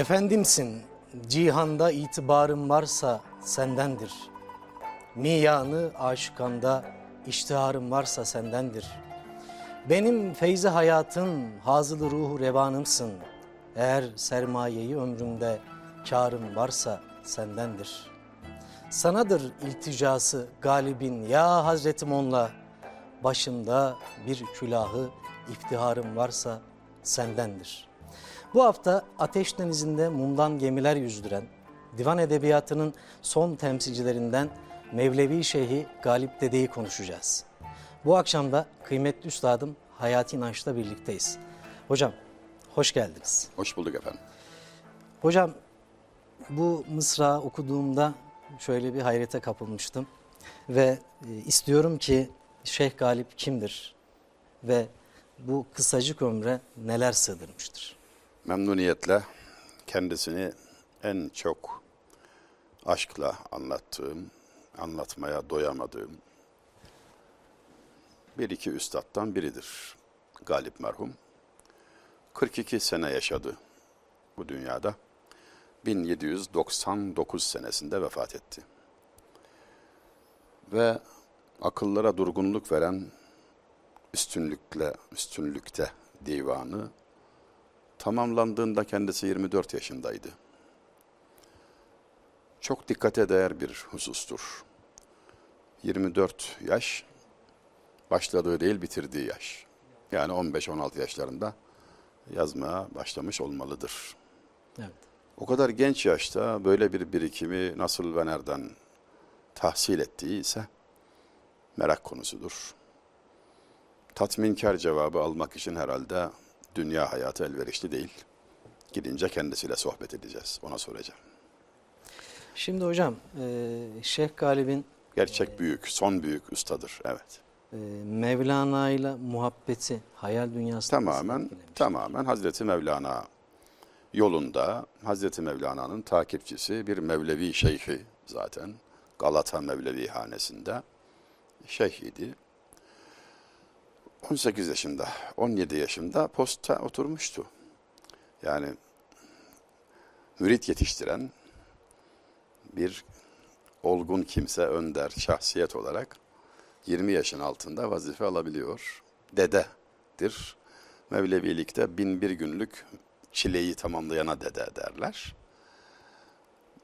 Efendimsin, cihanda itibarım varsa sendendir. Miyanı aşıkanda iştiharım varsa sendendir. Benim feyzi hayatın, hazılı ruhu revanımsın. Eğer sermayeyi ömrümde karım varsa sendendir. Sanadır ilticası galibin ya Hazretim onla. Başımda bir külahı iftiharım varsa sendendir. Bu hafta Ateş Denizi'nde mumdan gemiler yüzdüren, divan edebiyatının son temsilcilerinden Mevlevi Şeyhi Galip Dede'yi konuşacağız. Bu akşam da kıymetli üstadım Hayati İnanç'la birlikteyiz. Hocam hoş geldiniz. Hoş bulduk efendim. Hocam bu mısra okuduğumda şöyle bir hayrete kapılmıştım. Ve e, istiyorum ki Şeyh Galip kimdir ve bu kısacık ömre neler sığdırmıştır? Memnuniyetle kendisini en çok aşkla anlattığım, anlatmaya doyamadığım bir iki üstattan biridir Galip merhum. 42 sene yaşadı bu dünyada. 1799 senesinde vefat etti. Ve akıllara durgunluk veren üstünlükle üstünlükte divanı tamamlandığında kendisi 24 yaşındaydı. Çok dikkate değer bir husustur. 24 yaş başladığı değil bitirdiği yaş. Yani 15-16 yaşlarında yazmaya başlamış olmalıdır. Evet. O kadar genç yaşta böyle bir birikimi nasıl ve nereden tahsil ettiği ise merak konusudur. Tatminkar cevabı almak için herhalde dünya hayatı elverişli değil. Gidince kendisiyle sohbet edeceğiz, ona soracağım. Şimdi hocam e, Şeyh Galip'in Gerçek büyük, son büyük ustadır, evet. e, Mevlana ile muhabbeti hayal dünyasında nasıl Tamamen, tamamen Hazreti Mevlana yolunda, Hazreti Mevlana'nın takipçisi bir Mevlevi şeyhi zaten. Galata Mevlevi hanesinde şeyh idi. 18 yaşında, 17 yaşında posta oturmuştu. Yani mürit yetiştiren bir olgun kimse, önder, şahsiyet olarak 20 yaşın altında vazife alabiliyor. Dededir. Mevlevilikte bin bir günlük çileyi tamamlayana dede derler.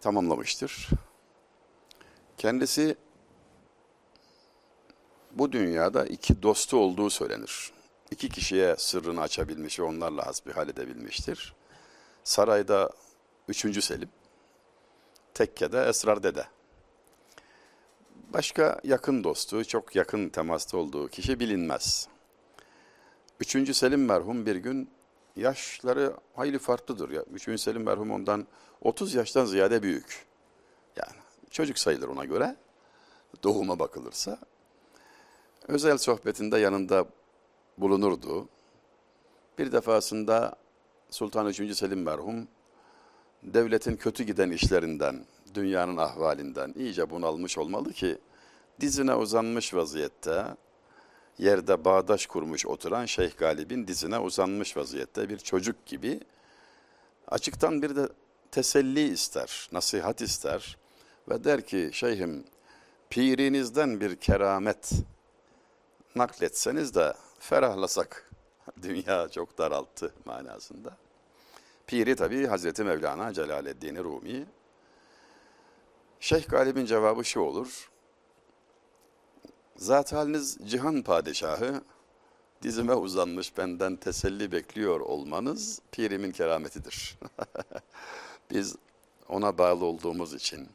Tamamlamıştır. Kendisi bu dünyada iki dostu olduğu söylenir. İki kişiye sırrını açabilmiş ve onlarla hasbihal edebilmiştir. Sarayda üçüncü Selim, tekkede Esrar Dede. Başka yakın dostu, çok yakın temasta olduğu kişi bilinmez. Üçüncü Selim merhum bir gün yaşları hayli farklıdır. ya. Üçüncü Selim merhum ondan 30 yaştan ziyade büyük. Yani çocuk sayılır ona göre. Doğuma bakılırsa. Özel sohbetinde yanında bulunurdu. Bir defasında Sultan 3. Selim merhum devletin kötü giden işlerinden, dünyanın ahvalinden iyice bunalmış olmalı ki dizine uzanmış vaziyette yerde bağdaş kurmuş oturan Şeyh Galip'in dizine uzanmış vaziyette bir çocuk gibi açıktan bir de teselli ister, nasihat ister ve der ki şeyhim pirinizden bir keramet nakletseniz de ferahlasak. Dünya çok daralttı manasında. Piri tabi Hazreti Mevlana Celaleddin Rumi. Şeyh Galip'in cevabı şu olur. Zat haliniz cihan padişahı, dizime uzanmış benden teselli bekliyor olmanız pirimin kerametidir. Biz ona bağlı olduğumuz için,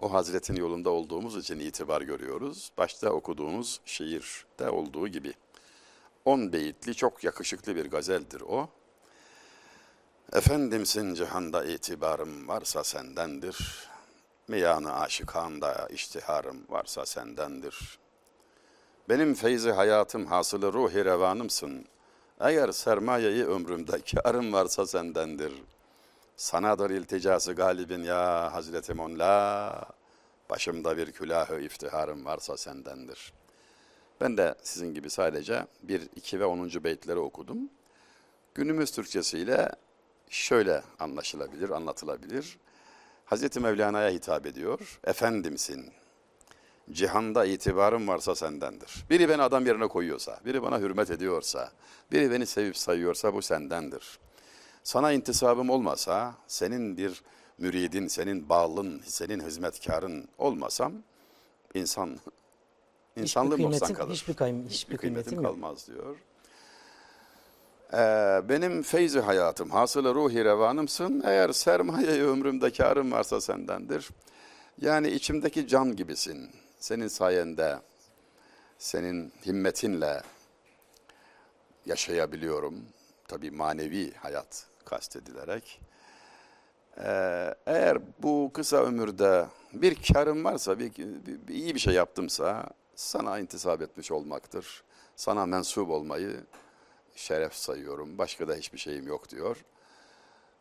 o Hazretin yolunda olduğumuz için itibar görüyoruz. Başta okuduğumuz şiirde olduğu gibi. On beyitli çok yakışıklı bir gazeldir o. Efendimsin cihanda itibarım varsa sendendir. Miyanı aşıkanda iştiharım varsa sendendir. Benim feyzi hayatım hasılı ruhi revanımsın. Eğer sermayeyi ömrümde karım varsa sendendir. Sanadır ilticası galibin ya Hazreti Monla. Başımda bir külahı iftiharım varsa sendendir. Ben de sizin gibi sadece bir, iki ve onuncu beytleri okudum. Günümüz Türkçesiyle şöyle anlaşılabilir, anlatılabilir. Hazreti Mevlana'ya hitap ediyor. Efendimsin. Cihanda itibarım varsa sendendir. Biri beni adam yerine koyuyorsa, biri bana hürmet ediyorsa, biri beni sevip sayıyorsa bu sendendir. Sana intisabım olmasa, senin bir müridin, senin bağlın, senin hizmetkarın olmasam insan insanlığım kıymetim, kalır. hiçbir, kay- hiçbir kıymetim, yok. kalmaz diyor. Ee, benim feyzi hayatım, hasılı ruhi revanımsın. Eğer sermaye ömrümde karım varsa sendendir. Yani içimdeki can gibisin. Senin sayende, senin himmetinle yaşayabiliyorum. Tabii manevi hayat kastedilerek. Ee, eğer bu kısa ömürde bir karım varsa, bir, bir- bir iyi bir şey yaptımsa sana intisap etmiş olmaktır. Sana mensup olmayı şeref sayıyorum. Başka da hiçbir şeyim yok diyor.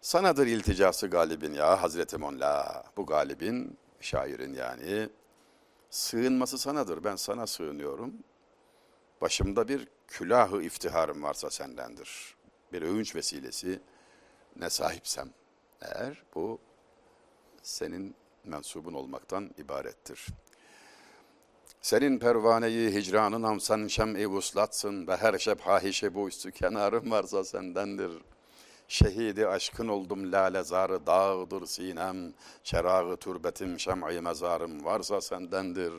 Sanadır ilticası galibin ya Hazreti Molla. Bu galibin, şairin yani. Sığınması sanadır. Ben sana sığınıyorum. Başımda bir külahı iftiharım varsa sendendir. Bir övünç vesilesi ne sahipsem eğer bu senin mensubun olmaktan ibarettir. Senin pervaneyi hicranın amsan şem-i vuslatsın ve her şeb hahişe bu üstü kenarım varsa sendendir. Şehidi aşkın oldum lale zarı dağdır sinem, çerağı türbetim şem'i mezarım varsa sendendir.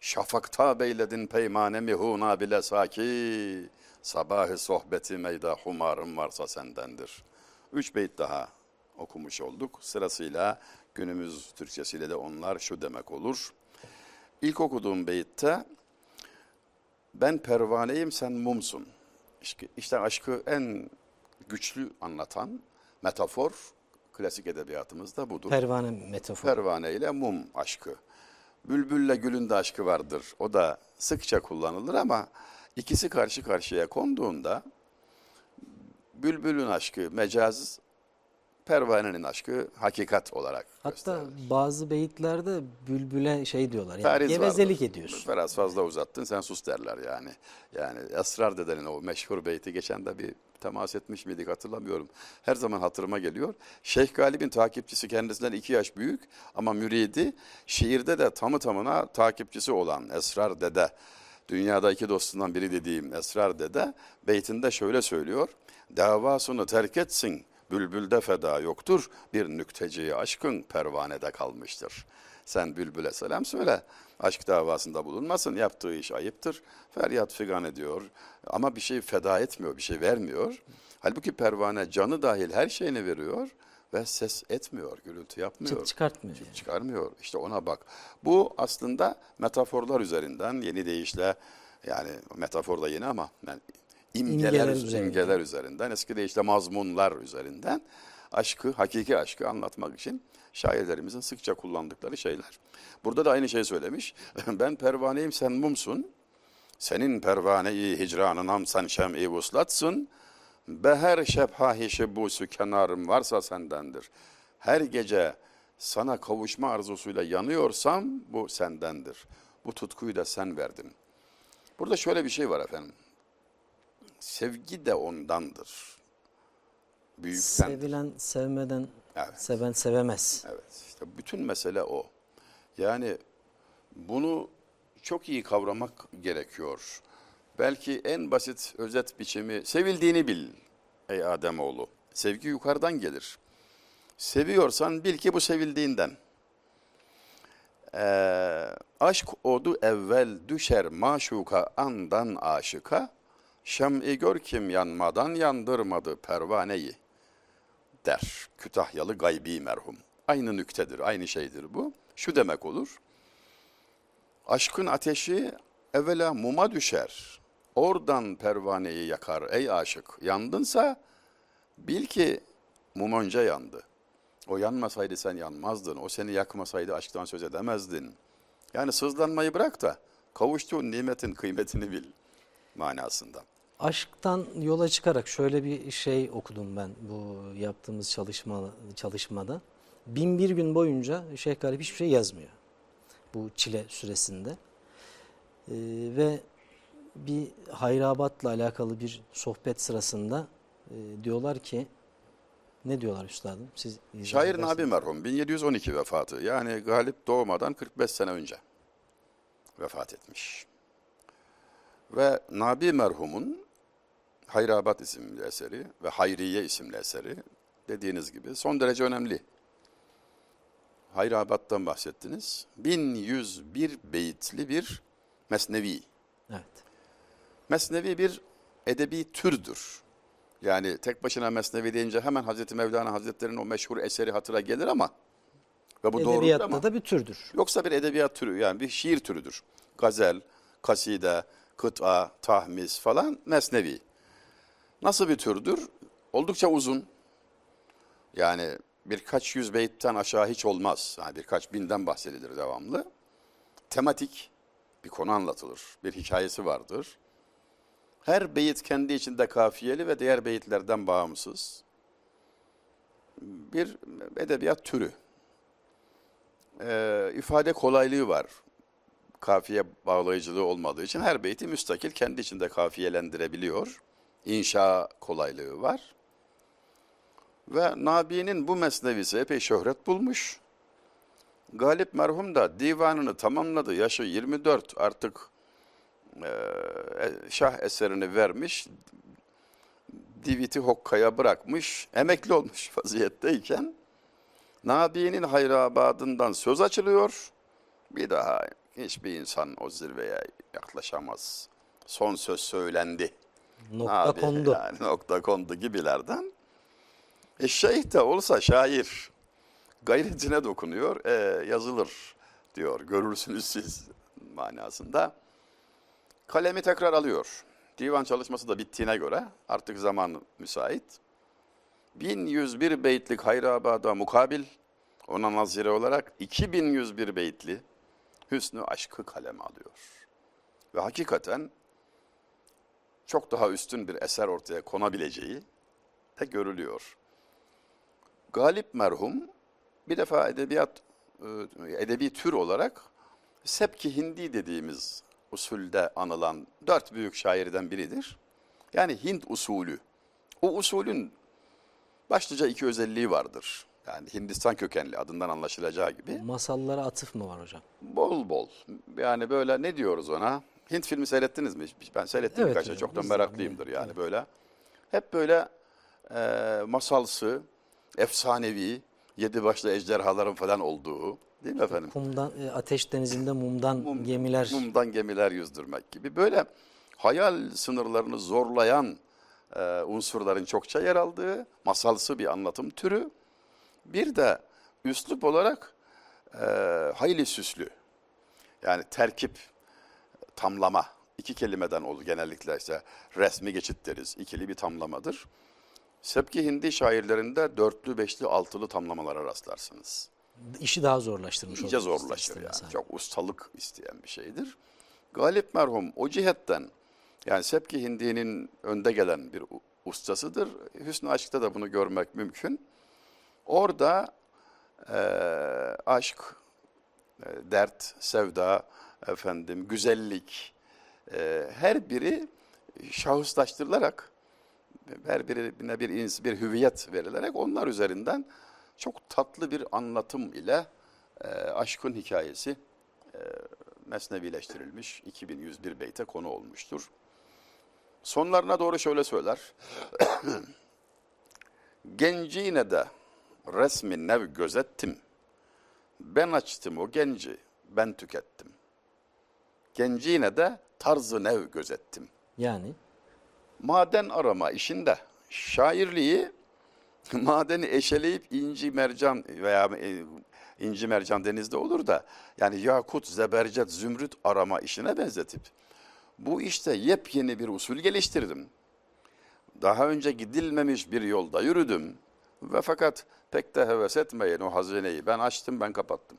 Şafakta beyledin peymane mihuna bile saki, sabahı sohbeti meyda humarım varsa sendendir. Üç beyt daha okumuş olduk. Sırasıyla günümüz Türkçesiyle de onlar şu demek olur. İlk okuduğum beytte ben pervaneyim sen mumsun. İşte, işte aşkı en güçlü anlatan metafor klasik edebiyatımızda budur. Pervane metaforu. Pervane ile mum aşkı. Bülbülle gülün de aşkı vardır. O da sıkça kullanılır ama ikisi karşı karşıya konduğunda bülbülün aşkı mecaz, pervanenin aşkı hakikat olarak Hatta gösterilir. bazı beyitlerde bülbüle şey diyorlar. Yani Feriz gevezelik vardır. ediyorsun. Biraz fazla uzattın sen sus derler yani. Yani Esrar dedenin o meşhur beyti geçen de bir temas etmiş miydik hatırlamıyorum. Her zaman hatırıma geliyor. Şeyh Galip'in takipçisi kendisinden iki yaş büyük ama müridi şiirde de tamı tamına takipçisi olan Esrar dede. Dünyada iki dostundan biri dediğim Esrar dede beytinde şöyle söylüyor. Davasını terk etsin bülbülde feda yoktur bir nükteciye aşkın pervanede kalmıştır. Sen bülbüle selam söyle. Aşk davasında bulunmasın. Yaptığı iş ayıptır. Feryat figan ediyor. Ama bir şey feda etmiyor, bir şey vermiyor. Halbuki pervane canı dahil her şeyini veriyor ve ses etmiyor, gürültü yapmıyor. Çıt çıkartmıyor. Çıt çıkarmıyor. İşte ona bak. Bu aslında metaforlar üzerinden yeni deyişle yani metafor da yeni ama yani imgeler, İmgeler imgeler, üzerinden. üzerinden eski deyişle mazmunlar üzerinden aşkı, hakiki aşkı anlatmak için şairlerimizin sıkça kullandıkları şeyler. Burada da aynı şey söylemiş. Ben pervaneyim sen mumsun. Senin pervaneyi hicranınam sen şem'i vuslatsın. Beher şebhahi şebusu kenarım varsa sendendir. Her gece sana kavuşma arzusuyla yanıyorsam bu sendendir. Bu tutkuyu da sen verdin. Burada şöyle bir şey var efendim. Sevgi de ondandır. Büyükten. Sevilen sevmeden, Evet. seven sevemez. Evet, işte bütün mesele o. Yani bunu çok iyi kavramak gerekiyor. Belki en basit özet biçimi sevildiğini bil ey Ademoğlu. Sevgi yukarıdan gelir. Seviyorsan bil ki bu sevildiğinden. Ee, aşk odu evvel düşer maşuka andan aşıka. Şem'i gör kim yanmadan yandırmadı pervaneyi der. Kütahyalı gaybi merhum. Aynı nüktedir, aynı şeydir bu. Şu demek olur. Aşkın ateşi evvela muma düşer. Oradan pervaneyi yakar ey aşık. Yandınsa bil ki mum önce yandı. O yanmasaydı sen yanmazdın. O seni yakmasaydı aşktan söz edemezdin. Yani sızlanmayı bırak da kavuştuğun nimetin kıymetini bil manasında. Aşktan yola çıkarak şöyle bir şey okudum ben bu yaptığımız çalışma çalışmada. Bin bir gün boyunca Şeyh Galip hiçbir şey yazmıyor. Bu çile süresinde. Ee, ve bir hayrabatla alakalı bir sohbet sırasında e, diyorlar ki ne diyorlar üstadım? Siz Şair. Nabi merhum 1712 vefatı. Yani Galip doğmadan 45 sene önce vefat etmiş. Ve Nabi merhumun Hayrabat isimli eseri ve Hayriye isimli eseri dediğiniz gibi son derece önemli. Hayrabat'tan bahsettiniz. 1101 beyitli bir mesnevi. Evet. Mesnevi bir edebi türdür. Yani tek başına mesnevi deyince hemen Hazreti Mevlana Hazretleri'nin o meşhur eseri hatıra gelir ama ve bu Edebiyatta ama da bir türdür. yoksa bir edebiyat türü yani bir şiir türüdür. Gazel, kaside, kıta, tahmis falan mesnevi. Nasıl bir türdür? Oldukça uzun. Yani birkaç yüz beyitten aşağı hiç olmaz. Yani birkaç binden bahsedilir devamlı. Tematik bir konu anlatılır. Bir hikayesi vardır. Her beyit kendi içinde kafiyeli ve diğer beyitlerden bağımsız. Bir edebiyat türü. Ee, ifade kolaylığı var. Kafiye bağlayıcılığı olmadığı için her beyti müstakil kendi içinde kafiyelendirebiliyor. İnşa kolaylığı var. Ve Nabi'nin bu mesnevisi epey şöhret bulmuş. Galip merhum da divanını tamamladı. Yaşı 24 artık şah eserini vermiş. Diviti Hokka'ya bırakmış. Emekli olmuş vaziyetteyken Nabi'nin hayrabadından söz açılıyor. Bir daha hiçbir insan o zirveye yaklaşamaz. Son söz söylendi. Nokta Abi, kondu. Yani nokta kondu gibilerden. E şeyh de olsa şair gayretine dokunuyor, e, yazılır diyor. Görürsünüz siz manasında. Kalemi tekrar alıyor. Divan çalışması da bittiğine göre artık zaman müsait. 1101 beytlik Hayrabad'a mukabil ona nazire olarak 2101 beytli Hüsnü Aşkı kaleme alıyor. Ve hakikaten çok daha üstün bir eser ortaya konabileceği de görülüyor. Galip merhum bir defa edebiyat e, edebi tür olarak Sepki Hindi dediğimiz usulde anılan dört büyük şairden biridir. Yani Hint usulü. O usulün başlıca iki özelliği vardır. Yani Hindistan kökenli adından anlaşılacağı gibi. Masallara atıf mı var hocam? Bol bol. Yani böyle ne diyoruz ona? Hint filmi seyrettiniz mi? Ben seyrettim Evet birkaç hocam, Çok da izledim, meraklıyımdır yani evet. böyle. Hep böyle e, masalsı, efsanevi, yedi başlı ejderhaların falan olduğu değil mi efendim? Kumdan, e, ateş denizinde mumdan Mum- gemiler. Mumdan gemiler yüzdürmek gibi. Böyle hayal sınırlarını zorlayan e, unsurların çokça yer aldığı masalsı bir anlatım türü. Bir de üslup olarak e, hayli süslü. Yani terkip, tamlama. iki kelimeden olur genellikle işte resmi geçit deriz. İkili bir tamlamadır. Sepki Hindi şairlerinde dörtlü, beşli, altılı tamlamalara rastlarsınız. İşi daha zorlaştırmış İyice oluyor zorlaşır yani. Çok ustalık isteyen bir şeydir. Galip merhum o cihetten yani Sepki Hindi'nin önde gelen bir ustasıdır. Hüsnü Aşk'ta da bunu görmek mümkün. Orada eee, aşk, e, dert, sevda, efendim güzellik e, her biri şahıslaştırılarak her birine bir bir hüviyet verilerek onlar üzerinden çok tatlı bir anlatım ile e, aşkın hikayesi e, mesnevileştirilmiş 2101 beyte konu olmuştur. Sonlarına doğru şöyle söyler. Gencine de resmi nev gözettim. Ben açtım o genci, ben tükettim. Gencine de tarzı nev gözettim. Yani Maden arama işinde şairliği madeni eşeleyip inci mercan veya e, inci mercan denizde olur da yani yakut, zebercet, zümrüt arama işine benzetip bu işte yepyeni bir usul geliştirdim. Daha önce gidilmemiş bir yolda yürüdüm ve fakat pek de heves etmeyin o hazineyi ben açtım ben kapattım.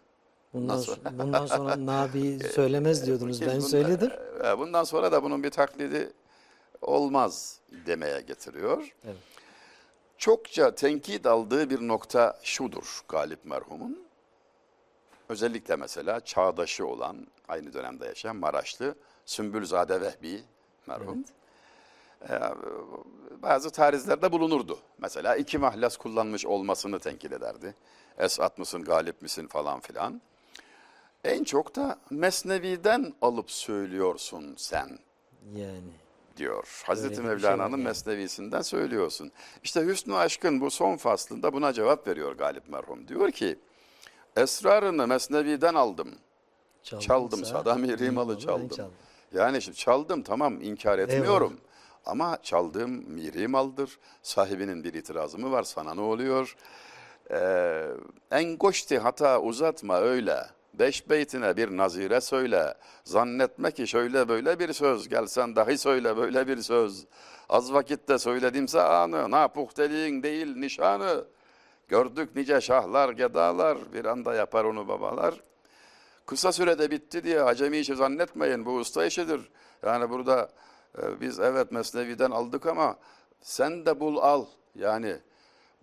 bundan, Nasıl? sonra, bundan sonra Nabi söylemez diyordunuz. Kim Ben bunda- söyledim. e, Bundan sonra da bunun bir taklidi olmaz demeye getiriyor. Evet. Çokça tenkit aldığı bir nokta şudur Galip merhumun. Özellikle mesela çağdaşı olan, aynı dönemde yaşayan Maraşlı Sümbülzade Vehbi merhum. e, bazı tarizlerde bulunurdu. Mesela iki mahlas kullanmış olmasını tenkit ederdi. Esat mısın, galip misin falan filan. En çok da Mesnevi'den alıp söylüyorsun sen Yani diyor. Hazreti şey Mevlana'nın yani. Mesnevi'sinden söylüyorsun. İşte Hüsnü Aşk'ın bu son faslında buna cevap veriyor Galip merhum. Diyor ki, esrarını Mesnevi'den aldım. Çaldım, Sadami Rimalı ben çaldım. Yani şimdi çaldım tamam inkar etmiyorum. Ama çaldığım miri maldır. Sahibinin bir itirazı mı var sana ne oluyor? Ee, en goşti hata uzatma öyle. Beş beytine bir nazire söyle. Zannetme ki şöyle böyle bir söz. Gelsen dahi söyle böyle bir söz. Az vakitte söyledimse anı. Napuhteliğin değil nişanı. Gördük nice şahlar, gedalar. Bir anda yapar onu babalar. Kısa sürede bitti diye acemi işi zannetmeyin. Bu usta işidir. Yani burada e, biz evet Mesnevi'den aldık ama sen de bul al. Yani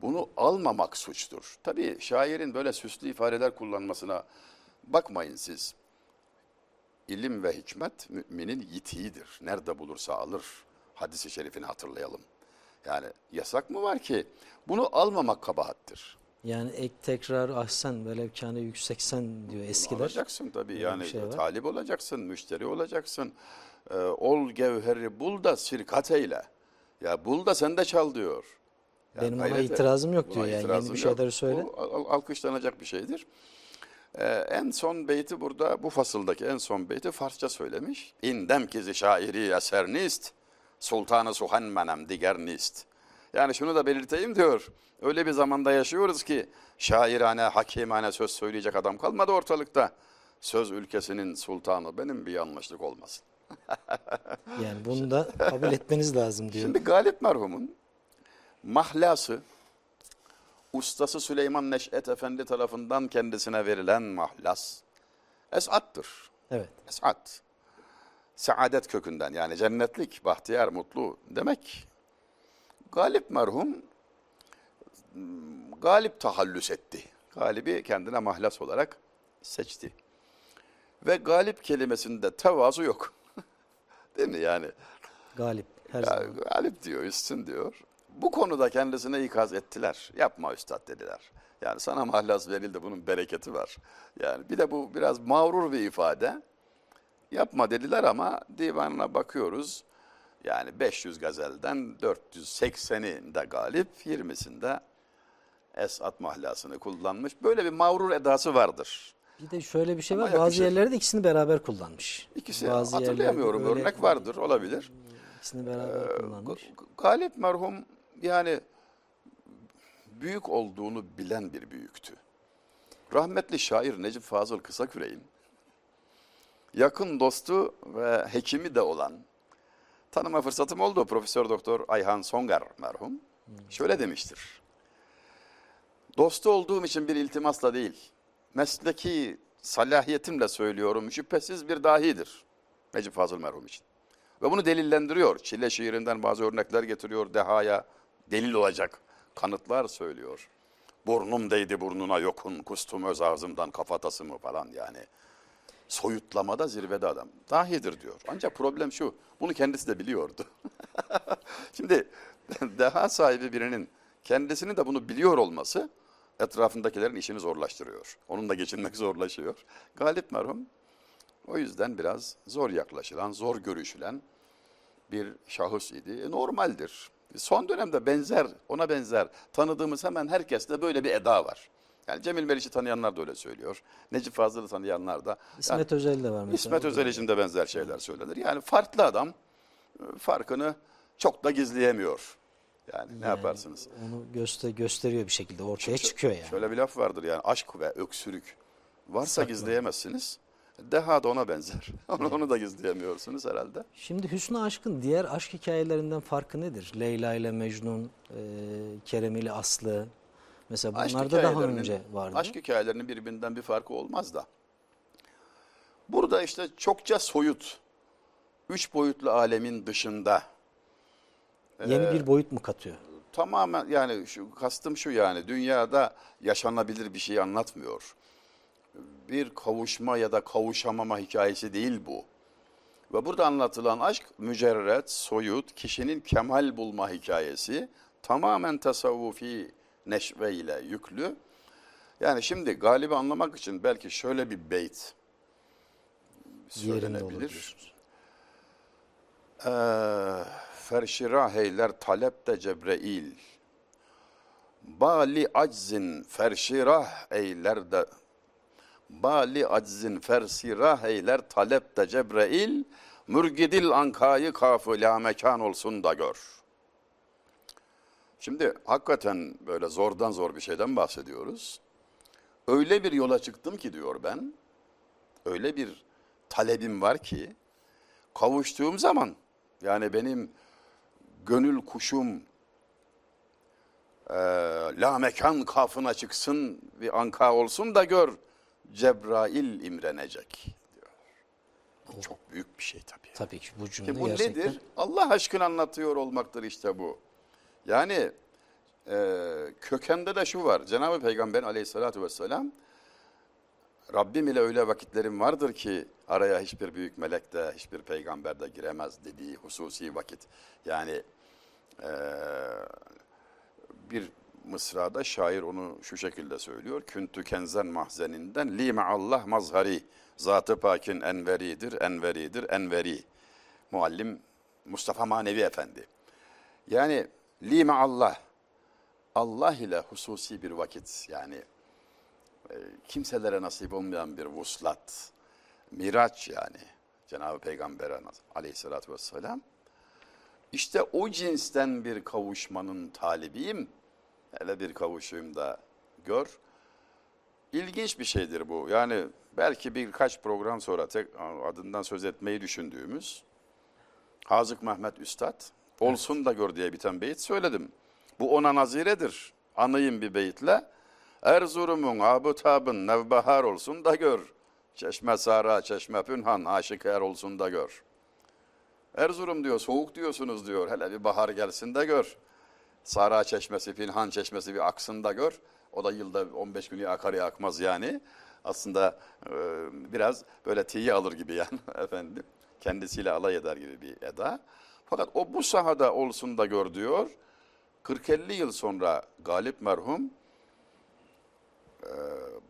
bunu almamak suçtur. Tabii şairin böyle süslü ifadeler kullanmasına bakmayın siz. İlim ve hikmet müminin yitiğidir. Nerede bulursa alır. Hadisi şerifini hatırlayalım. Yani yasak mı var ki? Bunu almamak kabahattir. Yani ek tekrar ahsen velevkâne yükseksen diyor eskiler. Alacaksın tabii Öyle yani şey var. talip olacaksın, müşteri olacaksın. Ee, ol gevheri bul da sirkat eyle. Ya bul da sen de çal diyor. Yani Benim ona itirazım yok diyor yani. Yeni bir yok. şeyler söyle. Bu al- al- alkışlanacak bir şeydir. Ee, en son beyti burada bu fasıldaki en son beyti Farsça söylemiş. İndem kizi şairi eser nist, sultanı suhan menem diger nist. Yani şunu da belirteyim diyor. Öyle bir zamanda yaşıyoruz ki şairane, hakimane söz söyleyecek adam kalmadı ortalıkta. Söz ülkesinin sultanı benim bir yanlışlık olmasın. Yani bunu da kabul etmeniz lazım diyor. Şimdi Galip merhumun mahlası ustası Süleyman Neşet Efendi tarafından kendisine verilen mahlas es'attır. Evet. Es'at. Saadet kökünden yani cennetlik, bahtiyar, mutlu demek. Galip merhum galip tahallüs etti. Galibi kendine mahlas olarak seçti. Ve galip kelimesinde tevazu yok. Değil mi yani? Galip her Ya, zaman. galip diyor, üstün diyor. Bu konuda kendisine ikaz ettiler. Yapma üstad dediler. Yani sana mahlas verildi bunun bereketi var. Yani bir de bu biraz mağrur bir ifade. Yapma dediler ama divanına bakıyoruz. Yani 500 gazelden 480'inde galip, 20'sinde Esat mahlasını kullanmış. Böyle bir mağrur edası vardır. Bir de şöyle bir şey Ama var. Bazı yakışır. yerlerde ikisini beraber kullanmış. İkisi Bazı hatırlayamıyorum. Örnek vardır, olabilir. İkisini beraber kullanmış. G- Galip merhum yani büyük olduğunu bilen bir büyüktü. Rahmetli şair Necip Fazıl Kısaküre'in yakın dostu ve hekimi de olan tanıma fırsatım oldu. Profesör Doktor Ayhan Songar merhum şöyle demiştir. Dostu olduğum için bir iltimasla değil, mesleki salahiyetimle söylüyorum, şüphesiz bir dahidir Necip Fazıl merhum için. Ve bunu delillendiriyor. Çile şiirinden bazı örnekler getiriyor dehaya. Delil olacak kanıtlar söylüyor. Burnum değdi burnuna yokun, kustum öz ağzımdan kafatasımı falan yani. Soyutlamada zirvede adam. Dahidir diyor. Ancak problem şu, bunu kendisi de biliyordu. Şimdi deha sahibi birinin kendisinin de bunu biliyor olması etrafındakilerin işini zorlaştırıyor. Onun da geçinmek zorlaşıyor. Galip merhum o yüzden biraz zor yaklaşılan, zor görüşülen bir şahıs idi. E, normaldir. Son dönemde benzer, ona benzer tanıdığımız hemen herkeste böyle bir eda var. Yani Cemil Meriç'i tanıyanlar da öyle söylüyor. Necip Fazıl'ı tanıyanlar da. İsmet Özel de var mesela. İsmet Özel için de benzer şeyler söylenir. Yani farklı adam e, farkını çok da gizleyemiyor. Yani, ne yaparsınız? Onu göster gösteriyor bir şekilde ortaya çıkıyor yani. Şöyle bir laf vardır yani aşk ve öksürük varsa gizleyemezsiniz. Deha da ona benzer. Onu, onu da gizleyemiyorsunuz herhalde. Şimdi Hüsnü Aşk'ın diğer aşk hikayelerinden farkı nedir? Leyla ile Mecnun, e, Kerem ile Aslı. Mesela Aşk bunlarda daha hikayelerinin- önce vardı. Aşk hikayelerinin birbirinden bir farkı olmaz da. Burada işte çokça soyut, üç boyutlu alemin dışında Yeni Ee, bir boyut mu katıyor? tamamen yani şu kastım şu yani dünyada yaşanabilir bir şey anlatmıyor. Bir kavuşma ya da kavuşamama hikayesi değil bu. Ve burada anlatılan aşk mücerret, soyut, kişinin kemal bulma hikayesi tamamen tasavvufi neşve ile yüklü. Yani şimdi galibi anlamak için belki şöyle bir beyt söylenebilir. Ee, ferşira heyler talepte Cebreil. Bali aczin ferşirah eyler de Bali aczin fersirah eyler talepte Cebreil. Mürgidil ankayı kafı la mekan olsun da gör. Şimdi hakikaten böyle zordan zor bir şeyden bahsediyoruz. Öyle bir yola çıktım ki diyor ben. Öyle bir talebim var ki kavuştuğum zaman yani benim gönül kuşum e, la mekan kafına çıksın bir anka olsun da gör Cebrail imrenecek diyor. Bu çok büyük bir şey tabii. Tabii ki bu cümle Ki bu gerçekten nedir? Allah aşkına anlatıyor olmaktır işte bu. Yani e, kökende de şu var. Cenab-ı Peygamber aleyhissalatü vesselam Rabbim ile öyle vakitlerim vardır ki araya hiçbir büyük melek de hiçbir peygamber de giremez dediği hususi vakit. Yani e, bir mısrada şair onu şu şekilde söylüyor. Küntü kenzen mahzeninden li Allah mazhari. Zatı pakin enveridir, enveridir, enveri. Muallim Mustafa Manevi Efendi. Yani li Allah. Allah ile hususi bir vakit yani e, kimselere nasip olmayan bir vuslat, miraç yani Cenab-ı Peygamber aleyhissalatü vesselam. İşte o cinsten bir kavuşmanın talibiyim. Hele bir kavuşayım da gör. İlginç bir şeydir bu. Yani belki birkaç program sonra tek adından söz etmeyi düşündüğümüz Hazık Mehmet Üstad olsun da gör diye biten beyit söyledim. Bu ona naziredir. Anayım bir beyitle. Erzurum'un abutabın nevbahar olsun da gör. Çeşme Sara, Çeşme Pünhan, aşık er olsun da gör. Erzurum diyor, soğuk diyorsunuz diyor. Hele bir bahar gelsin de gör. Sara Çeşmesi, Pinhan Çeşmesi bir aksın da gör. O da yılda 15 günü akar ya akmaz yani. Aslında e, biraz böyle tiye alır gibi yani efendim. Kendisiyle alay eder gibi bir eda. Fakat o bu sahada olsun da gör diyor. 40-50 yıl sonra Galip merhum e,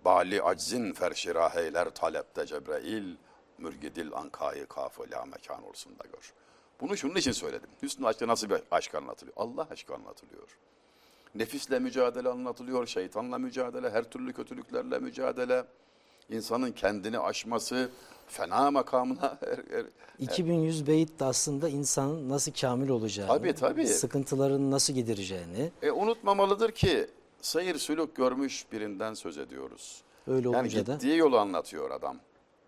Bali aczin ferşiraheyler talepte Cebreil mürgidil ankayı kafı la mekan olsun da gör. Bunu şunun için söyledim. Hüsnü aşkta nasıl bir aşk anlatılıyor? Allah aşkı anlatılıyor. Nefisle mücadele anlatılıyor, şeytanla mücadele, her türlü kötülüklerle mücadele, insanın kendini aşması, fena makamına er- er- 2100 beyit de aslında insanın nasıl kamil olacağını, Tabii, tabii. sıkıntılarını nasıl gidereceğini, E, unutmamalıdır ki seyir sülük görmüş birinden söz ediyoruz. öyle Yani olunca da gittiği yolu anlatıyor adam.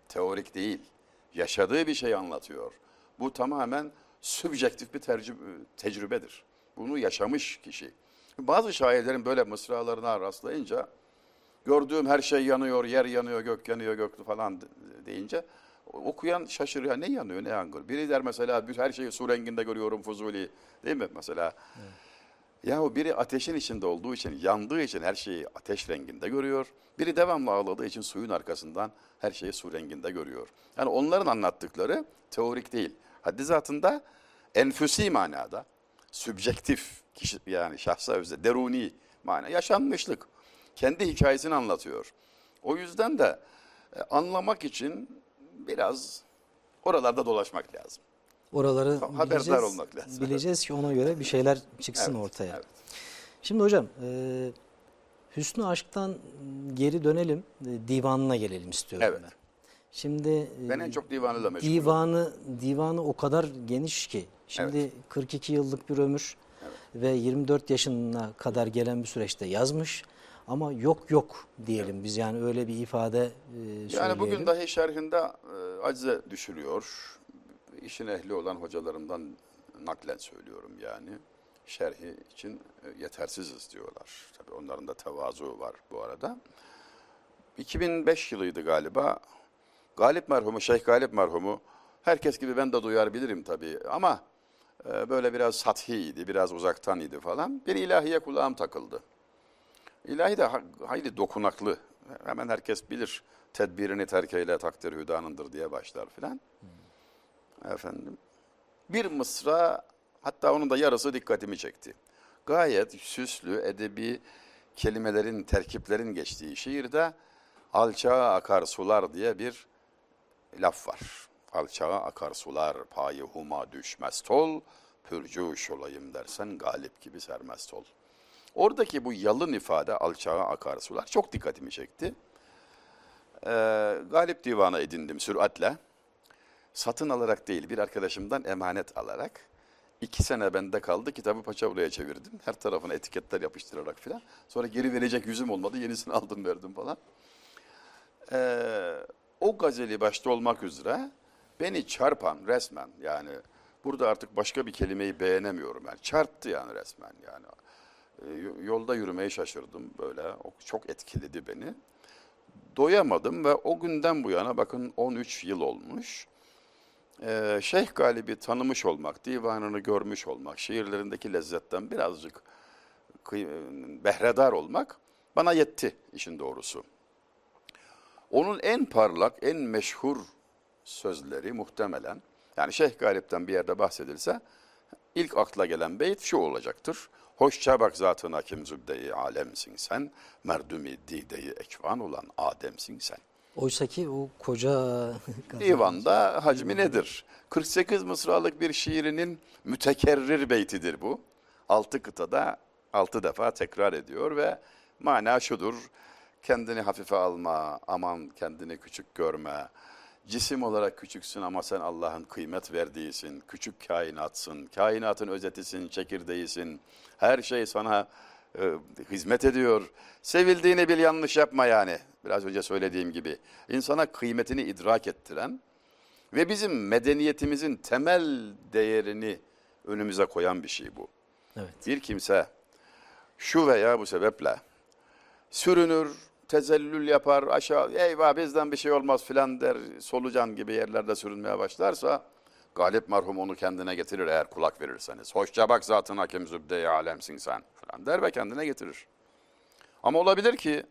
Teorik değil. Yaşadığı bir şey anlatıyor. Bu tamamen sübjektif bir tecrübedir. Bunu yaşamış kişi. Bazı şairlerin böyle mısralarına rastlayınca gördüğüm her şey yanıyor, yer yanıyor, gök yanıyor, gök falan de- deyince okuyan şaşırıyor. Ne yanıyor, ne yangın? Biri der mesela bir her şeyi su renginde görüyorum Fuzuli. Değil mi mesela? Yahu biri ateşin içinde olduğu için, yandığı için her şeyi ateş renginde görüyor. Biri devamlı ağladığı için suyun arkasından her şeyi su renginde görüyor. Yani onların anlattıkları teorik değil. Haddi zatında enfüsi manada, sübjektif, kişi, yani şahsa özde, deruni mana, yaşanmışlık. Kendi hikayesini anlatıyor. O yüzden de e, anlamak için biraz oralarda dolaşmak lazım. oraları Haberdar bileceğiz, olmak lazım. bileceğiz ki ona göre bir şeyler çıksın Evet, ortaya. evet. Şimdi hocam e, Hüsnü Aşk'tan geri dönelim, e, divanına gelelim istiyorum Evet. ben. Şimdi e, Ben en çok divanıyla meşgulüm. divanı divanı o kadar geniş ki. Şimdi 42 yıllık bir ömür ve 24 yaşına kadar gelen bir süreçte yazmış. Ama yok yok diyelim biz yani öyle bir ifade e, söyleyelim. Yani bugün dahi şerhinde e, acize düşürüyor. İşin ehli olan hocalarımdan naklen söylüyorum yani. Şerhi için e, yetersiziz diyorlar. Tabii onların da tevazu var bu arada. 2005 yılıydı galiba. Galip merhumu, Şeyh Galip merhumu herkes gibi ben de duyar bilirim tabii ama e, böyle biraz sathiydi, biraz uzaktan idi falan. Bir ilahiye kulağım takıldı. İlahi de ha- hayli dokunaklı. Hemen herkes bilir. Tedbirini terk eyle takdir hüdanındır diye başlar filan. efendim bir mısra hatta onun da yarısı dikkatimi çekti. Gayet süslü, edebi kelimelerin, terkiplerin geçtiği şiirde alçağa akar sular diye bir laf var. Alçağa akar sular, payı huma düşmez tol, pürcüş olayım dersen galip gibi sermez tol. Oradaki bu yalın ifade alçağa akar sular çok dikkatimi çekti. Ee, galip divana edindim süratle. Satın alarak değil bir arkadaşımdan emanet alarak. iki sene bende kaldı kitabı paçavraya çevirdim. Her tarafına etiketler yapıştırarak filan. Sonra geri verecek yüzüm olmadı yenisini aldım verdim falan. Ee, o gazeli başta olmak üzere beni çarpan resmen yani burada artık başka bir kelimeyi beğenemiyorum. Yani çarptı yani resmen yani. Ee, yolda yürümeye şaşırdım böyle. O çok etkiledi beni. Doyamadım ve o günden bu yana bakın 13 yıl olmuş. Ee, Şeyh Galip'i tanımış olmak, divanını görmüş olmak, şiirlerindeki lezzetten birazcık kıy- behredar olmak bana yetti işin doğrusu. Onun en parlak, en meşhur sözleri muhtemelen, yani Şeyh Galip'ten bir yerde bahsedilse, ilk akla gelen beyt şu olacaktır. Hoşça bak zatın hakim zübde-i alemsin sen, merdumi dide-i ekvan olan Adem'sin sen. Oysa ki o koca Divanda hacmi nedir? 48 mısralık bir şiirinin mütekerrir beytidir bu. Altı kıtada altı defa tekrar ediyor ve mana şudur. Kendini hafife alma, aman kendini küçük görme. Cisim olarak küçüksün ama sen Allah'ın kıymet verdiğisin. Küçük kainatsın, kainatın özetisin, çekirdeğisin. Her şey sana e, hizmet ediyor. Sevildiğini bil yanlış yapma yani. Biraz önce söylediğim gibi. İnsana kıymetini idrak ettiren ve bizim medeniyetimizin temel değerini önümüze koyan bir şey bu. Evet. Bir kimse şu veya bu sebeple sürünür, tezellül yapar, aşağı eyvah bizden bir şey olmaz filan der, solucan gibi yerlerde sürünmeye başlarsa Galip merhum onu kendine getirir eğer kulak verirseniz. Hoşça bak zatın hakim zübde-i alemsin sen filan der ve kendine getirir. Ama olabilir ki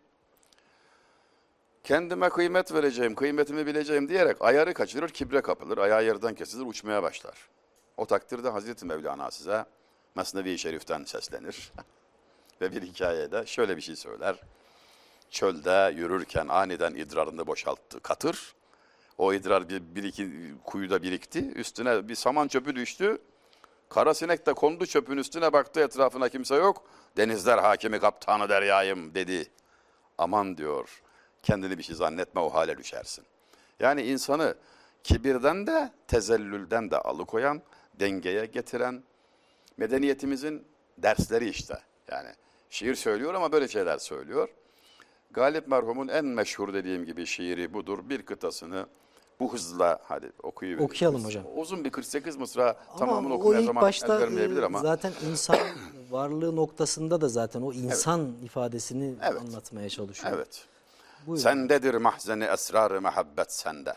kendime kıymet vereceğim, kıymetimi bileceğim diyerek ayarı kaçırır, kibre kapılır, ayağı yerden kesilir, uçmaya başlar. O takdirde Hazreti Mevlana size Mesnevi Şerif'ten seslenir. Ve bir hikayede şöyle bir şey söyler. Çölde yürürken aniden idrarını boşalttı katır. O idrar bir, bir iki kuyuda birikti. Üstüne bir saman çöpü düştü. Kara sinek de kondu çöpün üstüne baktı etrafına kimse yok. Denizler hakimi kaptanı deryayım dedi. Aman diyor kendini bir şey zannetme o hale düşersin. Yani insanı kibirden de tezellülden de alıkoyan, dengeye getiren medeniyetimizin dersleri işte. Yani şiir söylüyor ama böyle şeyler söylüyor. Galip merhumun en meşhur dediğim gibi şiiri budur. Bir kıtasını bu hızla hadi okuyuverelim. Okuyalım hocam. Uzun bir 48 mısra Ama tamamını okumaya zaman başta vermeyebilir e, ama. zaten insan varlığı noktasında da zaten o insan ifadesini Evet. anlatmaya çalışıyor. Evet. Buyurun. Sendedir mahzeni esrarı mehabbet sende.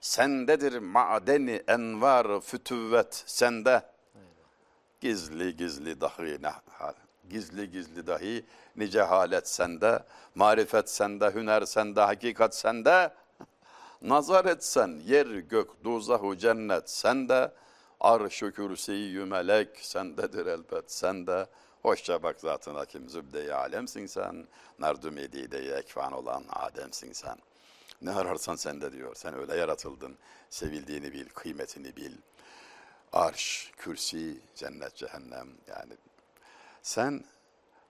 Sendedir madeni envar fütüvvet sende. Gizli gizli dahi ne hal- gizli gizli dahi nice halet sende. Marifet sende, hüner sende, hakikat sende. Nazar etsen yer gök dozahu cennet sende. Arş-ı kürsiyyü melek sendedir elbet sende. Hoşça bak zatın hakim zübde-i alemsin sen. Nardüm edide-i ekvan olan Adem'sin sen. Ne ararsan sende diyor. Sen öyle yaratıldın. Sevildiğini bil, kıymetini bil. Arş, kürsi, cennet, cehennem yani. Sen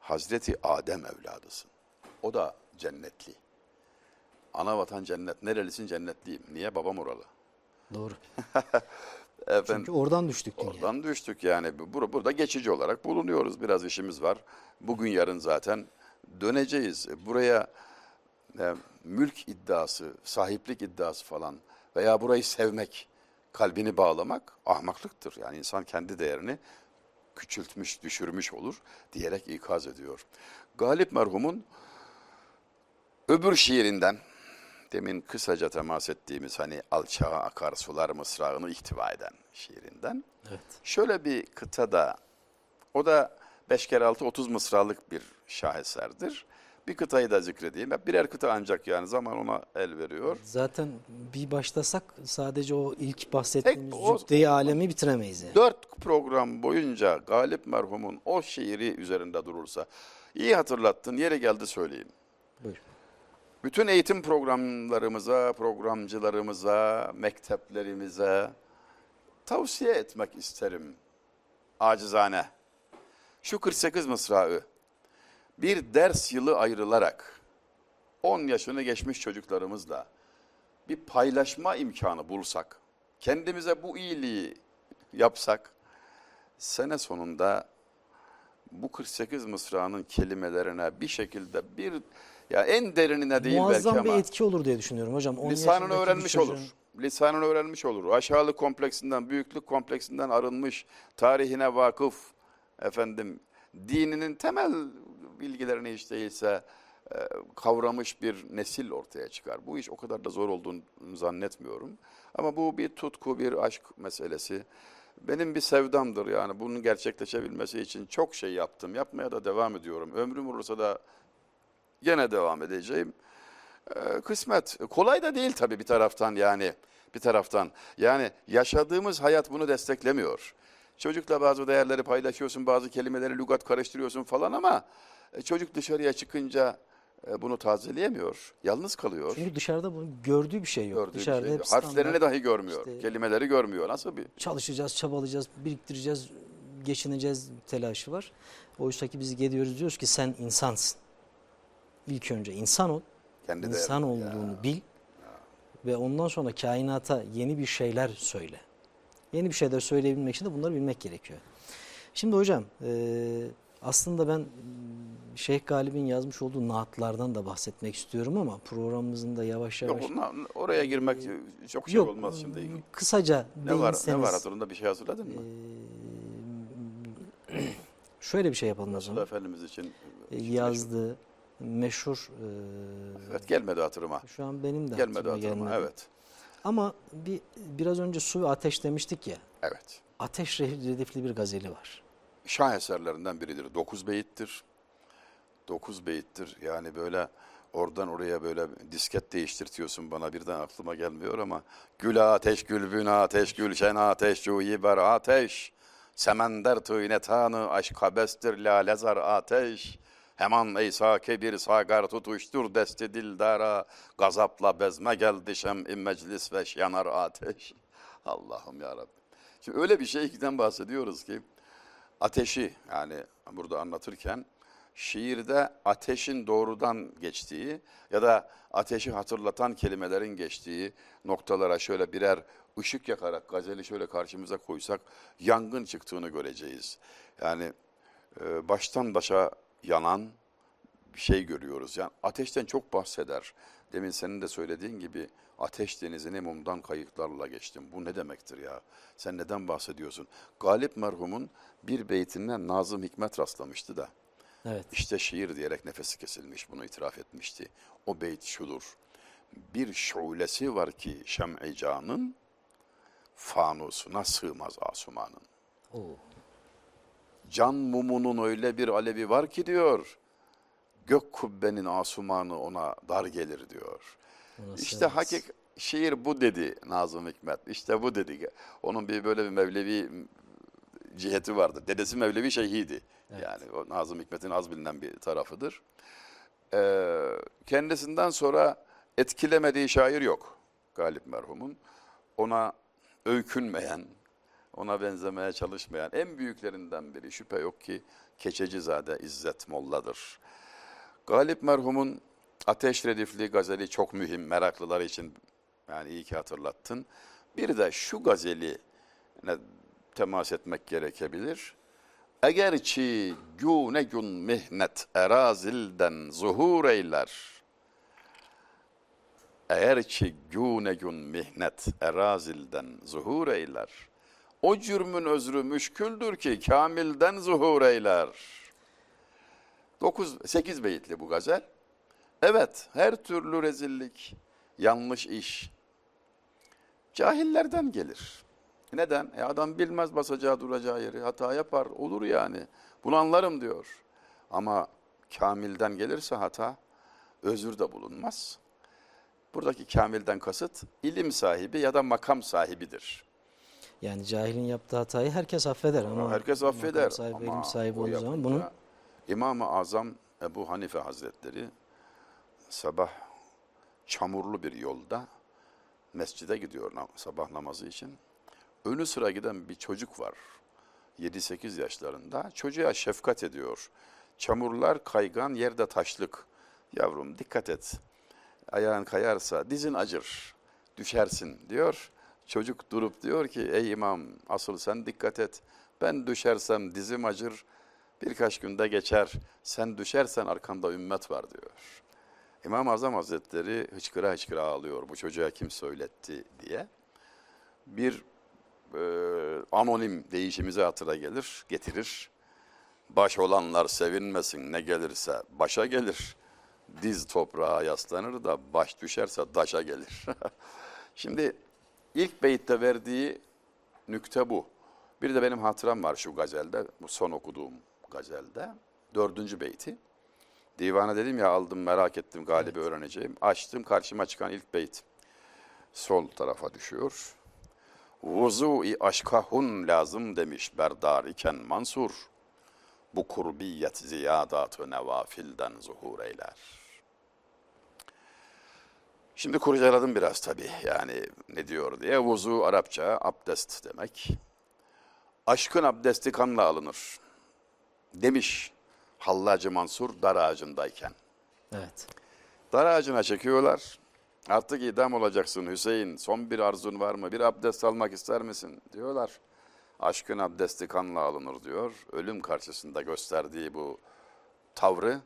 Hazreti Adem evladısın. O da cennetli. Ana vatan cennet. Nerelisin cennetliyim. Niye? Babam oralı. Doğru. Efendim, Çünkü oradan düştük. Oradan düştük yani. Bur- Burada geçici olarak bulunuyoruz. Biraz işimiz var. Bugün yarın zaten döneceğiz. Buraya e, mülk iddiası, sahiplik iddiası falan veya burayı sevmek, kalbini bağlamak ahmaklıktır. Yani insan kendi değerini küçültmüş, düşürmüş olur diyerek ikaz ediyor. Galip merhumun öbür şiirinden demin kısaca temas ettiğimiz hani alçağa akar sular mısrağını ihtiva eden şiirinden. Evet. Şöyle bir kıta da o da 5 kere 6 30 mısralık bir şaheserdir. Bir kıtayı da zikredeyim. Hep birer kıta ancak yani zaman ona el veriyor. Zaten bir başlasak sadece o ilk bahsettiğimiz Tek o- zübde-i alemi bitiremeyiz yani. Dört program boyunca Galip merhumun o şiiri üzerinde durursa. iyi hatırlattın, yeri geldi söyleyeyim. Buyur. Bütün eğitim programlarımıza, programcılarımıza, mekteplerimize tavsiye etmek isterim. Acizane. Şu 48 mısrağı bir ders yılı ayrılarak 10 yaşını geçmiş çocuklarımızla bir paylaşma imkanı bulsak, kendimize bu iyiliği yapsak, sene sonunda bu 48 mısranın kelimelerine bir şekilde bir ya en derinine değil Muazzam belki bir ama etki olur diye düşünüyorum hocam. 10 lisanını bir öğrenmiş çocuğun- olur. Lisanını öğrenmiş olur. Aşağılık kompleksinden, büyüklük kompleksinden arınmış, tarihine vakıf, efendim, dininin temel bilgilerini hiç değilse e, kavramış bir nesil ortaya çıkar. Bu iş o kadar da zor olduğunu zannetmiyorum. Ama bu bir tutku, bir aşk meselesi. Benim bir sevdamdır yani bunun gerçekleşebilmesi için çok şey yaptım. Yapmaya da devam ediyorum. Ömrüm olursa da gene devam edeceğim. Ee, kısmet. Kolay da değil tabii bir taraftan yani. Bir taraftan. Yani yaşadığımız hayat bunu desteklemiyor. Çocukla bazı değerleri paylaşıyorsun, bazı kelimeleri lügat karıştırıyorsun falan ama e, çocuk dışarıya çıkınca e, bunu tazeleyemiyor. Yalnız kalıyor. Çünkü dışarıda bunu gördüğü bir şey yok. Gördüğü bir Dışarıda şey hep. Harflerini standart, dahi görmüyor. işte- Kelimeleri görmüyor. Nasıl bir çalışacağız, çabalayacağız, biriktireceğiz, geçineceğiz telaşı var. Oysa ki biz geliyoruz diyoruz ki sen insansın. İlk önce insan ol, kendi insan değer- olduğunu bil ve ondan sonra kainata yeni bir şeyler söyle. Yeni bir şeyler söyleyebilmek için de bunları bilmek gerekiyor. Şimdi hocam e, aslında ben Şeyh Galip'in yazmış olduğu naatlardan da bahsetmek istiyorum ama programımızın da yavaş Yok yavaş bunlar- oraya girmek çok şey Yok, olmaz şimdi. kısaca Ne var, ne var hatırında bir şey hazırladın mı? e, şöyle bir şey yapalım o zaman. Efendimiz için meşhur. yazdığı meşhur e, Evet gelmedi hatırıma. şu an benim de Gelmedi aklıma hatırıma. gelmedi. Evet. Ama bir biraz önce su ve ateş demiştik ya. Evet. Ateş redifli bir gazeli var. Şah eserlerinden biridir. Dokuz beyittir. Dokuz beyittir. Yani böyle oradan oraya böyle disket değiştirtiyorsun bana birden aklıma gelmiyor ama Gül ateş gülbün ateş gülşen ateş cuyiber ateş Semender tıynetanı aşk habestir lalezar ateş Heman ey sake bir sagar tutuştur desti dildara Gazapla bezme geldi şem meclis ve yanar ateş Allah'ım ya Rabbi. Şimdi öyle bir şeyden bahsediyoruz ki ateşi yani burada anlatırken şiirde ateşin doğrudan geçtiği ya da ateşi hatırlatan kelimelerin geçtiği noktalara şöyle birer ışık yakarak gazeli şöyle karşımıza koysak yangın çıktığını göreceğiz. Yani e, baştan başa yanan bir şey görüyoruz. Yani ateşten çok bahseder. Demin senin de söylediğin gibi ateş denizini mumdan kayıklarla geçtim. Bu ne demektir ya? Sen neden bahsediyorsun? Galip merhumun bir beytinden Nazım Hikmet rastlamıştı da. Evet. İşte şiir diyerek nefesi kesilmiş bunu itiraf etmişti. O beyt şudur. Bir şulesi var ki şem-i canın fanusuna sığmaz asumanın. Oo. Can mumunun öyle bir alevi var ki diyor. Gök kubbenin asumanı ona dar gelir diyor. Ona İşte sığmaz. hakik şiir bu dedi Nazım Hikmet. İşte bu dedi. Onun bir böyle bir Mevlevi ciheti vardı. Dedesi Mevlevi şeyhiydi. Yani o Nazım Hikmet'in az bilinen bir tarafıdır. Ee, kendisinden sonra etkilemediği şair yok Galip merhumun. Ona öykünmeyen, ona benzemeye çalışmayan en büyüklerinden biri şüphe yok ki Keçecizade İzzet Molla'dır. Galip merhumun Ateş Redifli gazeli çok mühim meraklılar için yani iyi ki hatırlattın. Bir de şu gazeli temas etmek gerekebilir. Egerçi güne gün mihnet erazilden zuhur eyler. Eğer ki güne gün mihnet erazilden zuhur eyler. O cürmün özrü müşküldür ki kamilden zuhur eyler. 9 8 beyitli bu gazel. Evet, her türlü rezillik, yanlış iş cahillerden gelir. Neden? E adam bilmez basacağı duracağı yeri, hata yapar, olur yani. Bunu anlarım diyor. Ama kamilden gelirse hata özür de bulunmaz. Buradaki kamilden kasıt ilim sahibi ya da makam sahibidir. Yani cahilin yaptığı hatayı herkes affeder ama Herkes affeder. makam sahibi, ama ilim sahibi olduğu zaman bunun İmam-ı Azam Ebu Hanife Hazretleri sabah çamurlu bir yolda mescide gidiyor sabah namazı için. Önü sıra giden bir çocuk var. 7-8 yaşlarında. Çocuğa şefkat ediyor. Çamurlar kaygan, yerde taşlık. Yavrum dikkat et. Ayağın kayarsa dizin acır. Düşersin diyor. Çocuk durup diyor ki ey imam asıl sen dikkat et. Ben düşersem dizim acır. Birkaç günde geçer. Sen düşersen arkanda ümmet var diyor. İmam-ı Azam Hazretleri hıçkıra hıçkıra ağlıyor. Bu çocuğa kim söyletti diye. Bir e, anonim değişimize hatıra gelir, getirir. Baş olanlar sevinmesin ne gelirse başa gelir. Diz toprağa yaslanır da baş düşerse daşa gelir. Şimdi ilk beyitte verdiği nükte bu. Bir de benim hatıram var şu gazelde, bu son okuduğum gazelde. Dördüncü beyti. Divana dedim ya aldım merak ettim galibi öğreneceğim. Açtım karşıma çıkan ilk beyt. Sol tarafa düşüyor. Vuzu-i aşkahun lazım demiş berdar iken Mansur. Bu kurbiyet ziyadatı nevafilden zuhur eyler. Şimdi kurcaladım biraz tabii yani ne diyor diye. Vuzu Arapça abdest demek. Aşkın abdesti kanla alınır demiş Hallacı Mansur dar ağacındayken. evet. Dar ağacına çekiyorlar. Artık idam olacaksın Hüseyin. Son bir arzun var mı? Bir abdest almak ister misin? Diyorlar. Aşkın abdesti kanla alınır diyor. Ölüm karşısında gösterdiği bu tavrı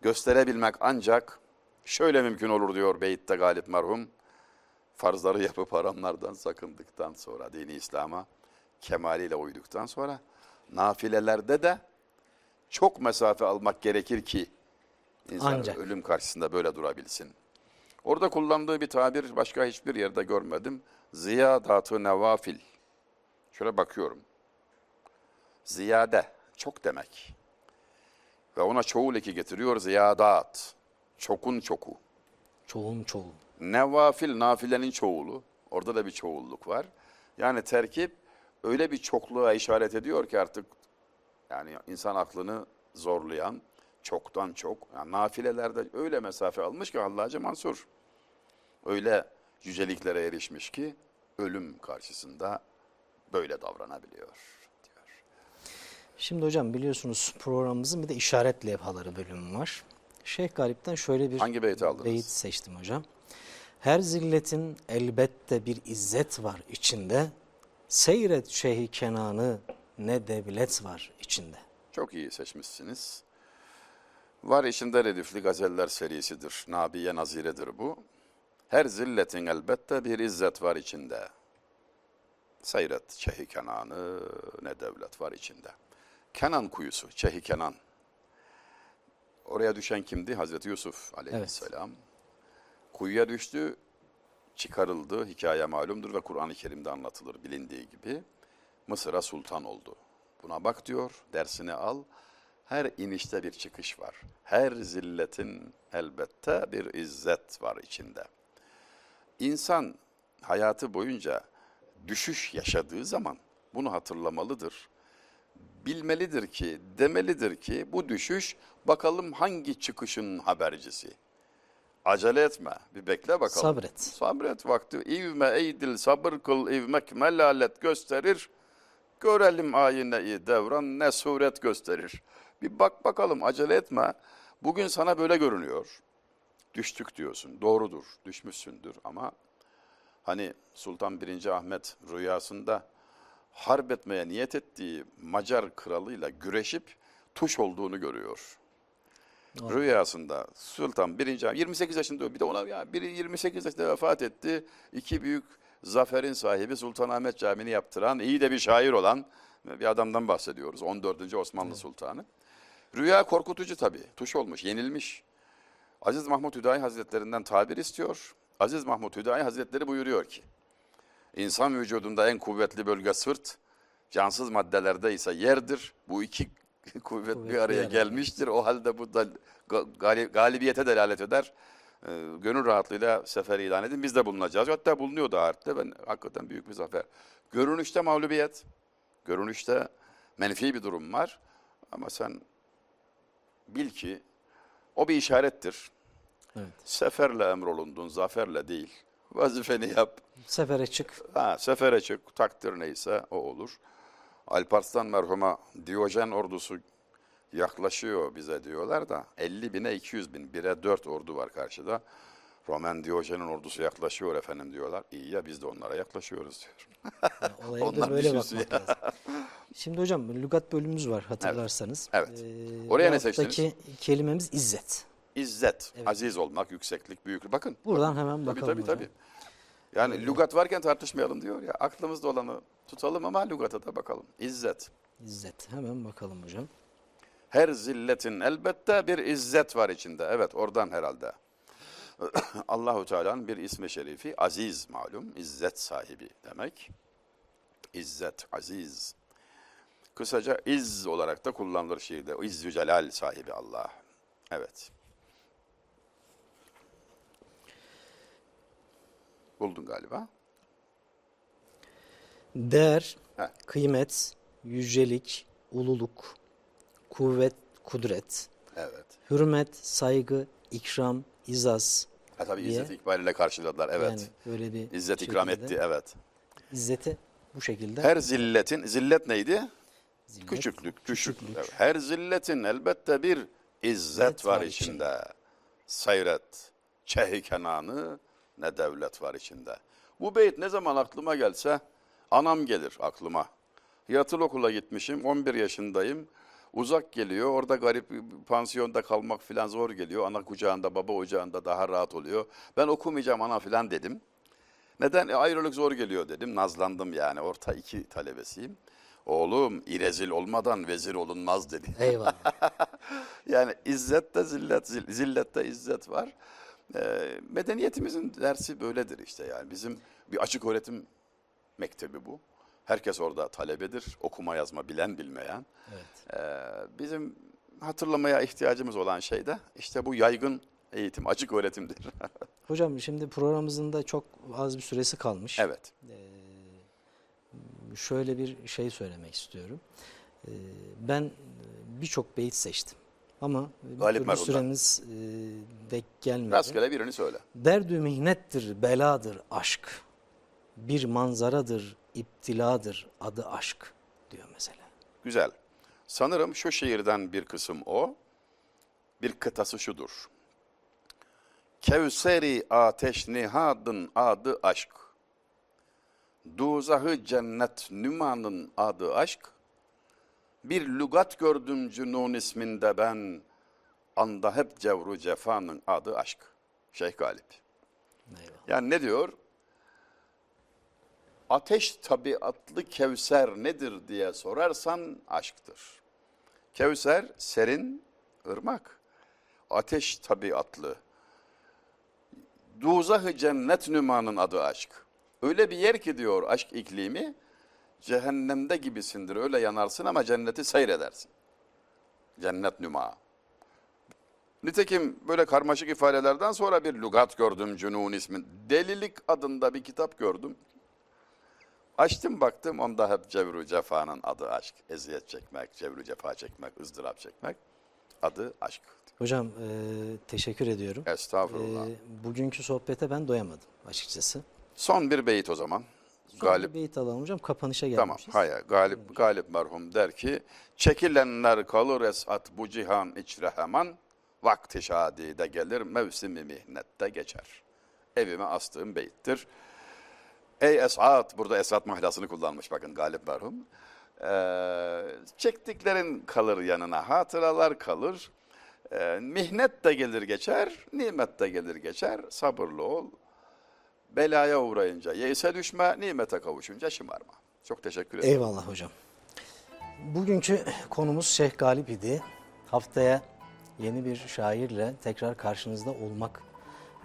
gösterebilmek ancak şöyle mümkün olur diyor Beyit'te Galip merhum. Farzları yapıp haramlardan sakındıktan sonra dini İslam'a kemaliyle uyduktan sonra nafilelerde de çok mesafe almak gerekir ki insan Ancak. ölüm karşısında böyle durabilsin. Orada kullandığı bir tabir başka hiçbir yerde görmedim. Ziyadatı nevafil. Şöyle bakıyorum. Ziyade, çok demek. Ve ona çoğul eki getiriyor ziyadat. Çokun çoku. Çoğun çoğun. Nevafil, nafilenin çoğulu. Orada da bir çoğulluk var. Yani terkip öyle bir çokluğa işaret ediyor ki artık yani insan aklını zorlayan çoktan çok. Yani nafilelerde öyle mesafe almış ki Allah'ca Mansur. Öyle yüceliklere erişmiş ki ölüm karşısında böyle davranabiliyor diyor. Şimdi hocam biliyorsunuz programımızın bir de işaret levhaları bölümü var. Şeyh Galip'ten şöyle bir Hangi beyti aldınız? beyit seçtim hocam. Her zilletin elbette bir izzet var içinde. Seyret şeyhi Kenan'ı ne devlet var içinde. Çok iyi seçmişsiniz. Var içinde redifli gazeller serisidir. Nabiye naziredir bu. Her zilletin elbette bir izzet var içinde. Seyret Çehi Kenan'ı ne devlet var içinde. Kenan kuyusu, Çehi Kenan. Oraya düşen kimdi? Hazreti Yusuf aleyhisselam. Kuyuya düştü, çıkarıldı. Hikaye malumdur ve Kur'an-ı Kerim'de anlatılır bilindiği gibi. Mısır'a sultan oldu. Buna bak diyor, dersini al. Her inişte bir çıkış var. Her zilletin elbette bir izzet var içinde. İnsan hayatı boyunca düşüş yaşadığı zaman bunu hatırlamalıdır. Bilmelidir ki, demelidir ki bu düşüş bakalım hangi çıkışın habercisi. Acele etme, bir bekle bakalım. Sabret. Sabret vakti. İvme eydil sabır kıl ivmek melalet gösterir. Görelim ayineyi devran ne suret gösterir. Bir bak bakalım acele etme. Bugün sana böyle görünüyor. Düştük diyorsun. Doğrudur. Düşmüşsündür ama hani Sultan 1. Ahmet rüyasında harp etmeye niyet ettiği Macar kralıyla güreşip tuş olduğunu görüyor. Rüyasında Sultan 1. Ahmet 28 yaşında bir de ona ya biri 28 yaşında vefat etti. İki büyük zaferin sahibi Sultanahmet Camii'ni yaptıran, iyi de bir şair olan bir adamdan bahsediyoruz. 14. Osmanlı Sultanı. Rüya korkutucu tabii. Tuş olmuş, yenilmiş. Aziz Mahmut Hüdayi Hazretlerinden tabir istiyor. Aziz Mahmut Hüdayi Hazretleri buyuruyor ki, İnsan vücudunda en kuvvetli bölge sırt, cansız maddelerde ise yerdir. Bu iki kuvvet, bir araya gelmiştir. O halde bu da ga- gali- galibiyete delalet eder. Ee, gönül rahatlığıyla sefer ilan edin. Biz de bulunacağız. Hatta bulunuyor da harpte. Ben hakikaten büyük bir zafer. Görünüşte mağlubiyet. Görünüşte menfi bir durum var. Ama sen bil ki o bir işarettir. Evet. Seferle emrolundun, zaferle değil. Vazifeni yap. Sefere çık. Ha, sefere çık, takdir neyse o olur. Alparslan merhuma Diyojen ordusu yaklaşıyor bize diyorlar da 50 bine 200 bin, 1'e 4 ordu var karşıda. Roman Diyojen'in ordusu yaklaşıyor efendim diyorlar. İyi ya biz de onlara yaklaşıyoruz diyor. Yani olaya da Onlar böyle düşünsün bakmak lazım. Şimdi hocam lügat bölümümüz var hatırlarsanız. Evet. Ee, Oraya ne seçtiniz? kelimemiz izzet. İzzet, Evet. aziz olmak, yükseklik, büyüklük. Bakın. Buradan hemen Tabii bakalım tabii hocam. tabii. Yani lügat varken tartışmayalım diyor ya. Aklımızda olanı tutalım ama lügata da bakalım. İzzet. İzzet. Hemen bakalım hocam. Her zilletin elbette bir izzet var içinde. Evet oradan herhalde. Allahu Teala'nın bir ismi şerifi aziz malum. İzzet sahibi demek. İzzet, aziz. Kısaca iz olarak da kullanılır şiirde. İzzü celal sahibi Allah. Evet. Buldun galiba. Değer, Heh. kıymet, yücelik, ululuk, kuvvet, kudret, Evet. hürmet, saygı, ikram, izaz. Ha, tabii diye. izzet ikbaliyle karşıladılar. Evet. Yani böyle bir İzzet ikram etti. Evet. İzzeti bu şekilde. Her zilletin, zillet neydi? zillet, Küçüklük, küçüklük. küçüklük. Evet. Her zilletin elbette bir izzet İzzet var var içinde. Sayret, çehi kenanı ne devlet var içinde. Bu beyt ne zaman aklıma gelse anam gelir aklıma. Yatılı okula gitmişim, 11 yaşındayım. Uzak geliyor, orada garip pansiyonda kalmak filan zor geliyor. Ana kucağında, baba ocağında daha rahat oluyor. Ben okumayacağım ana filan dedim. Neden? E, ayrılık zor geliyor dedim. Nazlandım yani. Orta iki talebesiyim. Oğlum irezil olmadan vezir olunmaz dedi. Eyvallah. Yani izzette zillet, zil- zillette izzet var. Ee, medeniyetimizin dersi böyledir işte yani. Bizim bir açık öğretim mektebi bu. Herkes orada talebedir. Okuma yazma bilen bilmeyen. Evet. Ee, bizim hatırlamaya ihtiyacımız olan şey de işte bu yaygın eğitim, açık öğretimdir. Hocam şimdi programımızın da çok az bir süresi kalmış. evet. Şöyle bir şey söylemek istiyorum. Ee, Ben birçok beyit seçtim. Ama bir Galip merhumdan. süremiz e, denk gelmedi. Rastgele birini söyle. Derdü mihnettir, beladır aşk. Bir manzaradır, iptiladır, adı aşk diyor mesela. Güzel. Sanırım şu şiirden bir kısım o. Bir kıtası şudur. Kevseri ateş nihadın adı aşk. Duzahı cennet nümanın adı aşk. Bir lügat gördüm cünun isminde ben. Anda hep cevru cefanın adı aşk. Şeyh Galip. Eyvallah. Yani ne diyor? Ateş tabiatlı Kevser nedir diye sorarsan aşktır. Kevser serin ırmak. Ateş tabiatlı. Duzah-ı cennet nümanın adı aşk. Öyle bir yer ki diyor aşk iklimi cehennemde gibisindir. Öyle yanarsın ama cenneti seyredersin. Cennet nüma. Nitekim böyle karmaşık ifadelerden sonra bir lügat gördüm Cünun ismin. Delilik adında bir kitap gördüm. Açtım baktım onda hep cevru cefanın adı aşk. Eziyet çekmek, cevru cefa çekmek, ızdırap çekmek. Adı aşk. Hocam e, teşekkür ediyorum. Estağfurullah. E, bugünkü sohbete ben doyamadım açıkçası. Son bir beyit o zaman. Son Galip bir beyit alalım hocam. Kapanışa Tamam, gelmişiz. hayır. Galip, Galip merhum der ki, çekilenler kalır esat bu cihan içre hemen, vakti şadide gelir, mevsimi mihnette geçer. Evime astığım beyittir. Ey Esat, burada Esat mahlasını kullanmış bakın Galip merhum. Ee, çektiklerin kalır yanına, hatıralar kalır. Ee, mihnet de gelir geçer, nimet de gelir geçer, sabırlı ol. Belaya uğrayınca yeise düşme, nimete kavuşunca şımarma. Çok teşekkür ederim. Eyvallah hocam. Bugünkü konumuz Şeyh Galip idi. Haftaya yeni bir şairle tekrar karşınızda olmak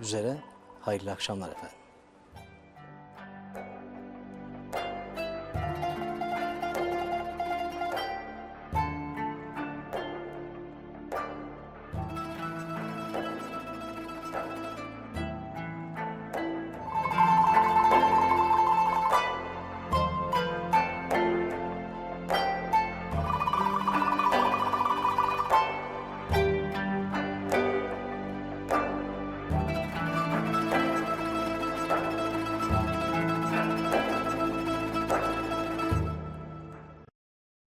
üzere hayırlı akşamlar efendim.